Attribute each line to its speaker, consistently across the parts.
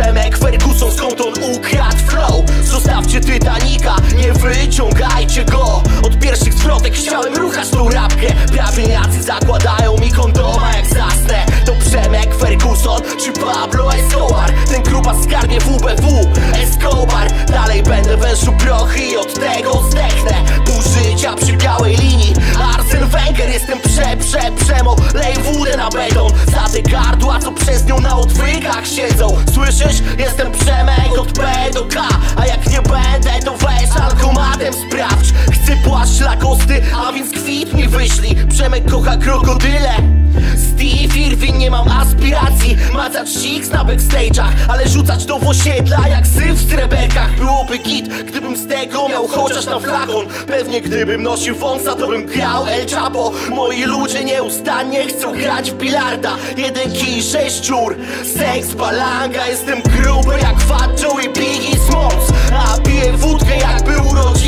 Speaker 1: Przemek Ferguson skąd on ukradł flow? Zostawcie Titanica, nie wyciągajcie go. Od pierwszych zwrotek chciałem ruchać tą rapkę. Prawieniacy zakładają mi kondoma jak zasnę. To Przemek Ferguson czy Pablo Escobar? Ten gruba skarbie WBW Escobar. Dalej będę węszył prochy i od tego zdechnę. Pół życia przy białej linii. Arsen Wenger jestem prze, prze, przemo Lej wódę na beton Te gardła co przez nią na odwykach siedzą. Słyszysz? Jestem Przemek od B do K A jak nie będę to weź alkomatem sprawdź. Chcę płaszcz lakosty, a więc kwit mi wyślij. Przemek kocha krokodyle Macać six na backstage'ach Ale rzucać w osiedla jak syf w sreberkach. Byłoby git, gdybym z tego miał chociaż na flakon. Pewnie gdybym nosił wąsa to bym grał El Chapo. Moi ludzie nieustannie chcą grać w bilarda. Jeden kij, sześć dziur Seks, balanga. Jestem gruby jak Fat Joe i Biggie Smalls. A piję wódkę jakby urodziła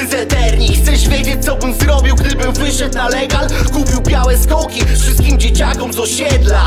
Speaker 1: Mędrcy z eterni Chcesz wiedzieć co bym zrobił Gdybym wyszedł na legal? Kupił białe skoki Wszystkim dzieciakom z osiedla